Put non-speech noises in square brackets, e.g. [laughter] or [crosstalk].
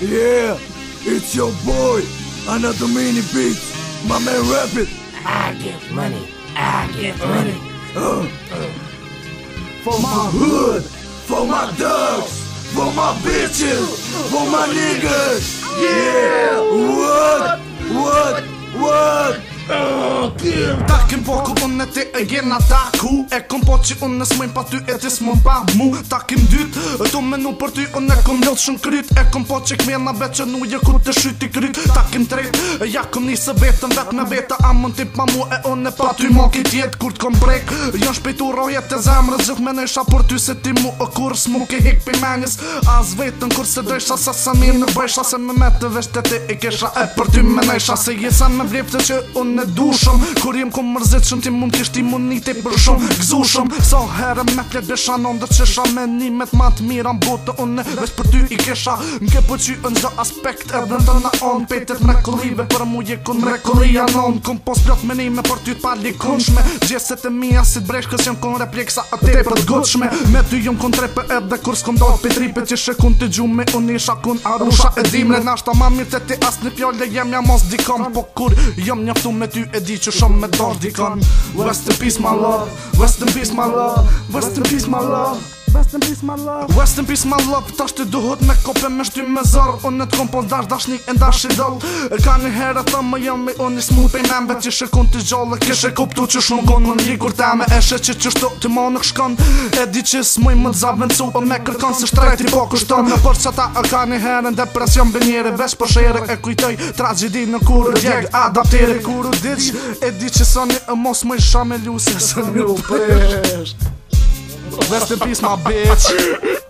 Yeah, it's your boy, another mini beats. My man Rapid. I get money. I get money. Uh, uh. For my hood, for my dogs, for my bitches, for my niggas. Yeah. Yeah. Ta kem po ku unë e ti e gjerë taku E kom po që unë nësë mëjnë pa ty e ti mëjnë pa mu Ta kem dytë, e to menu për ty unë e kom lëllë shumë kryt E kom po që këmjen a vetë që nu je ku të shyti kryt Ta kem tretë, e ja kom njësë vetën vetë me veta A mund ti pa mu e unë e pa ty mo ki tjetë kur t'kom brek Jon shpejtu rojet të zemrë zhët me nësha për ty se ti mu e kur s'mu ki hik pi menjës As vetën kur se dojsh asa sa mirë në bëjsh Se me me të vesh ti i kesha e për ty me Se jesa me vlipë që unë e dushëm Kur jem ku mërzit që në ti mund kisht imunitet për shumë gëzushëm Sa herë me plet besha non dhe qesha me nimet ma të mirë më botë une Vesh për ty i kisha N'ke po që në zë aspekt e brëndër në on Petit me kullive për mu je kun me kullia non Kun pos plot me nime për ty t'pali kunshme Gjeset e mija si t'bresh kës jem kun repliksa atë te për t'gutshme Me ty jem kun trepe edhe kur s'kom do t'pitripe që shë kun t'i gjume unisha kun arusha e dimre Nashta ma mirë të ti as një jem ja mos dikom Po kur jem njëftu me ty e di që shumë me dorë dikon Rest in peace my love, rest in peace my love, rest in peace my love Rest in peace my love Rest in peace my love Tash të duhet me kope me shty me zorë Unë në t'kom po dash dashnik e ndash i doll E ka një herë të më jam me unë i smut pej me mbe Ti shikon t'i e kuptu që shumë gonë Më një kur teme e shë që qështu ti ma nuk shkon E di që s'moj më t'zavencu E po me kërkon se shtrejt i po kushton Në për që ta e ka një herë në depresion njëre veç për shere e kujtoj Tragedi në kur u djeg adaptere e di mos më Rest in peace, my bitch. [laughs]